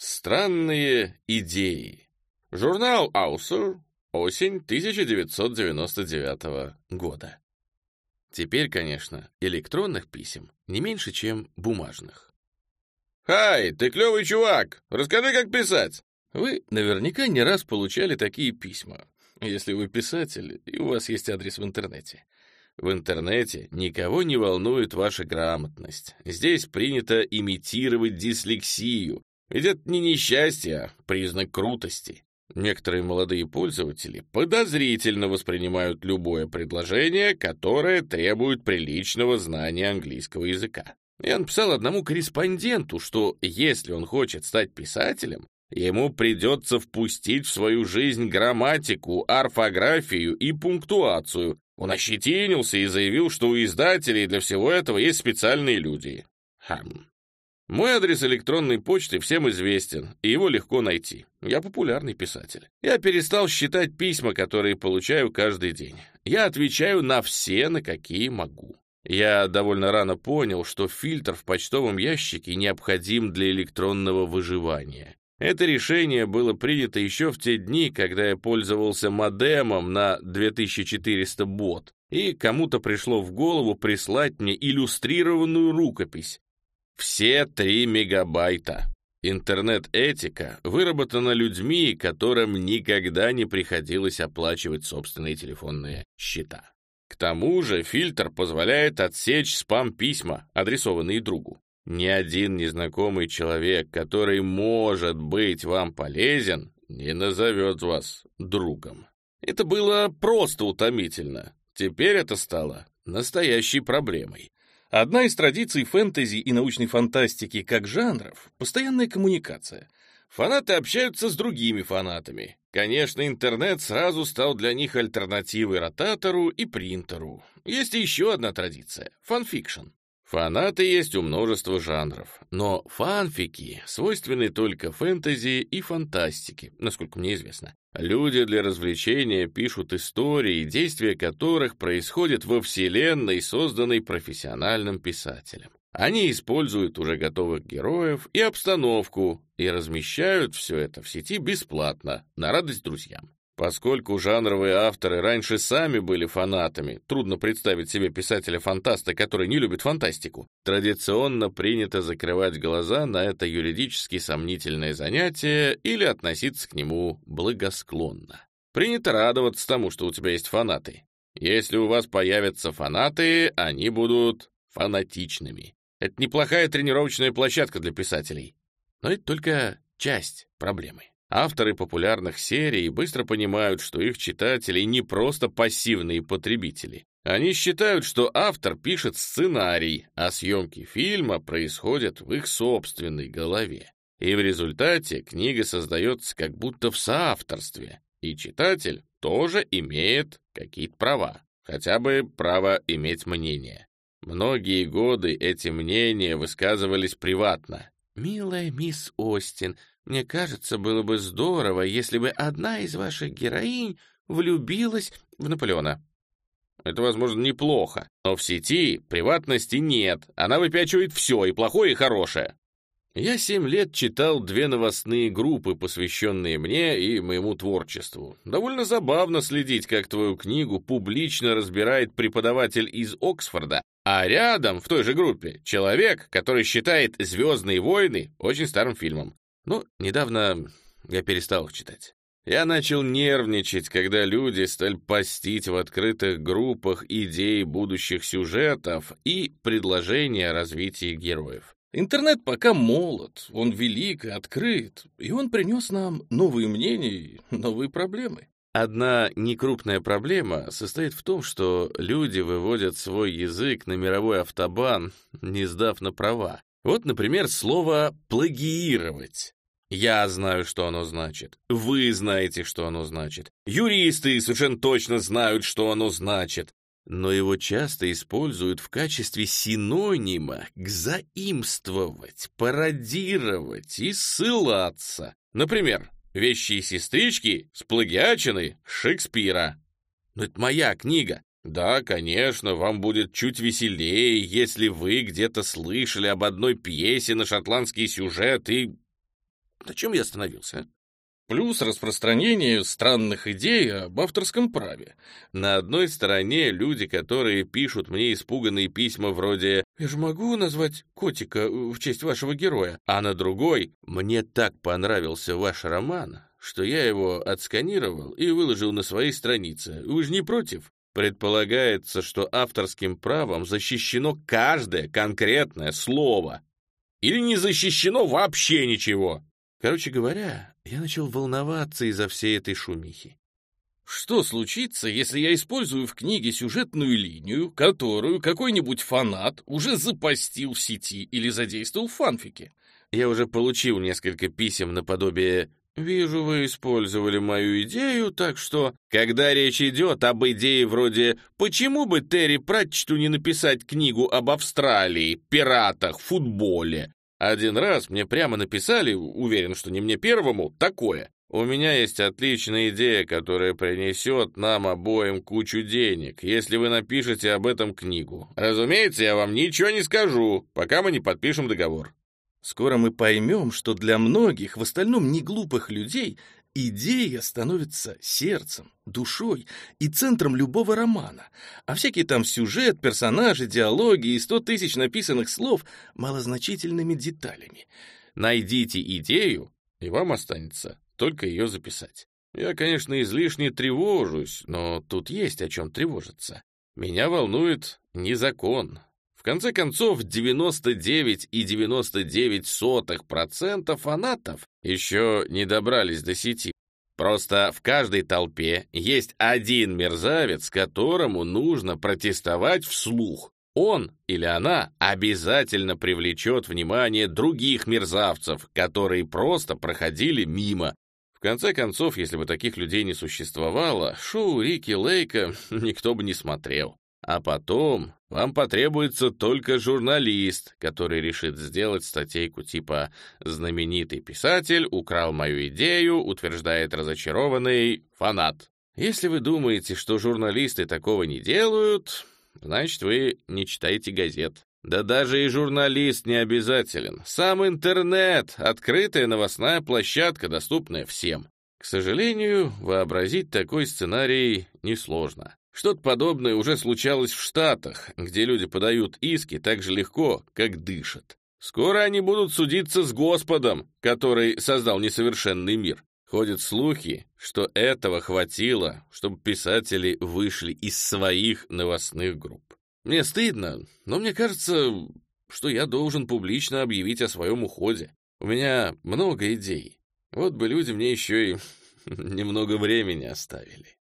Странные идеи. Журнал «Аусер», осень 1999 года. Теперь, конечно, электронных писем не меньше, чем бумажных. «Хай, ты клевый чувак! Расскажи, как писать!» Вы наверняка не раз получали такие письма, если вы писатель, и у вас есть адрес в интернете. В интернете никого не волнует ваша грамотность. Здесь принято имитировать дислексию, ведь это не несчастье, а признак крутости. Некоторые молодые пользователи подозрительно воспринимают любое предложение, которое требует приличного знания английского языка. Я написал одному корреспонденту, что если он хочет стать писателем, ему придется впустить в свою жизнь грамматику, орфографию и пунктуацию. Он ощетинился и заявил, что у издателей для всего этого есть специальные люди. Хм. Мой адрес электронной почты всем известен, и его легко найти. Я популярный писатель. Я перестал считать письма, которые получаю каждый день. Я отвечаю на все, на какие могу. Я довольно рано понял, что фильтр в почтовом ящике необходим для электронного выживания. Это решение было принято еще в те дни, когда я пользовался модемом на 2400 бот, и кому-то пришло в голову прислать мне иллюстрированную рукопись, все три мегабайта. Интернет-этика выработана людьми, которым никогда не приходилось оплачивать собственные телефонные счета. К тому же фильтр позволяет отсечь спам-письма, адресованные другу. Ни один незнакомый человек, который может быть вам полезен, не назовет вас другом. Это было просто утомительно. Теперь это стало настоящей проблемой. Одна из традиций фэнтези и научной фантастики как жанров — постоянная коммуникация. Фанаты общаются с другими фанатами. Конечно, интернет сразу стал для них альтернативой ротатору и принтеру. Есть еще одна традиция — фанфикшн. Фанаты есть у множества жанров, но фанфики свойственны только фэнтези и фантастике, насколько мне известно. Люди для развлечения пишут истории, действия которых происходят во вселенной, созданной профессиональным писателем. Они используют уже готовых героев и обстановку и размещают все это в сети бесплатно, на радость друзьям. Поскольку жанровые авторы раньше сами были фанатами, трудно представить себе писателя-фантаста, который не любит фантастику, традиционно принято закрывать глаза на это юридически сомнительное занятие или относиться к нему благосклонно. Принято радоваться тому, что у тебя есть фанаты. Если у вас появятся фанаты, они будут фанатичными. Это неплохая тренировочная площадка для писателей. Но это только часть проблемы. Авторы популярных серий быстро понимают, что их читатели не просто пассивные потребители. Они считают, что автор пишет сценарий, а съемки фильма происходят в их собственной голове. И в результате книга создается как будто в соавторстве, и читатель тоже имеет какие-то права, хотя бы право иметь мнение. Многие годы эти мнения высказывались приватно. «Милая мисс Остин, мне кажется, было бы здорово, если бы одна из ваших героинь влюбилась в Наполеона. Это, возможно, неплохо, но в сети приватности нет. Она выпячивает все, и плохое, и хорошее. Я семь лет читал две новостные группы, посвященные мне и моему творчеству. Довольно забавно следить, как твою книгу публично разбирает преподаватель из Оксфорда, а рядом, в той же группе, человек, который считает «Звездные войны» очень старым фильмом. Но недавно я перестал их читать. Я начал нервничать, когда люди стали постить в открытых группах идеи будущих сюжетов и предложения о развитии героев. Интернет пока молод, он велик и открыт, и он принес нам новые мнения и новые проблемы. Одна некрупная проблема состоит в том, что люди выводят свой язык на мировой автобан, не сдав на права. Вот, например, слово «плагиировать». Я знаю, что оно значит. Вы знаете, что оно значит. Юристы совершенно точно знают, что оно значит. Но его часто используют в качестве синонима к заимствовать, пародировать и ссылаться. Например, «Вещи сестрички» сплагиачены Шекспира. Но это моя книга. Да, конечно, вам будет чуть веселее, если вы где-то слышали об одной пьесе на шотландский сюжет и на чем я остановился? Плюс распространение странных идей об авторском праве. На одной стороне люди, которые пишут мне испуганные письма вроде «Я же могу назвать котика в честь вашего героя», а на другой «Мне так понравился ваш роман, что я его отсканировал и выложил на своей странице. Вы же не против?» Предполагается, что авторским правом защищено каждое конкретное слово. Или не защищено вообще ничего. Короче говоря, я начал волноваться из-за всей этой шумихи. Что случится, если я использую в книге сюжетную линию, которую какой-нибудь фанат уже запостил в сети или задействовал в фанфике? Я уже получил несколько писем наподобие «Вижу, вы использовали мою идею, так что...» Когда речь идет об идее вроде «Почему бы Терри Пратчету не написать книгу об Австралии, пиратах, футболе?» Один раз мне прямо написали, уверен, что не мне первому, такое. У меня есть отличная идея, которая принесет нам обоим кучу денег, если вы напишете об этом книгу. Разумеется, я вам ничего не скажу, пока мы не подпишем договор. Скоро мы поймем, что для многих, в остальном не глупых людей, идея становится сердцем, душой и центром любого романа, а всякие там сюжет, персонажи, диалоги и сто тысяч написанных слов малозначительными деталями. Найдите идею, и вам останется только ее записать. Я, конечно, излишне тревожусь, но тут есть о чем тревожиться. Меня волнует не закон, в конце концов, 99,99% фанатов еще не добрались до сети. Просто в каждой толпе есть один мерзавец, которому нужно протестовать вслух. Он или она обязательно привлечет внимание других мерзавцев, которые просто проходили мимо. В конце концов, если бы таких людей не существовало, шоу Рики Лейка никто бы не смотрел. А потом вам потребуется только журналист, который решит сделать статейку типа «Знаменитый писатель украл мою идею», утверждает разочарованный фанат. Если вы думаете, что журналисты такого не делают, значит, вы не читаете газет. Да даже и журналист не обязателен. Сам интернет — открытая новостная площадка, доступная всем. К сожалению, вообразить такой сценарий несложно. Что-то подобное уже случалось в Штатах, где люди подают иски так же легко, как дышат. Скоро они будут судиться с Господом, который создал несовершенный мир. Ходят слухи, что этого хватило, чтобы писатели вышли из своих новостных групп. Мне стыдно, но мне кажется, что я должен публично объявить о своем уходе. У меня много идей. Вот бы люди мне еще и немного времени оставили.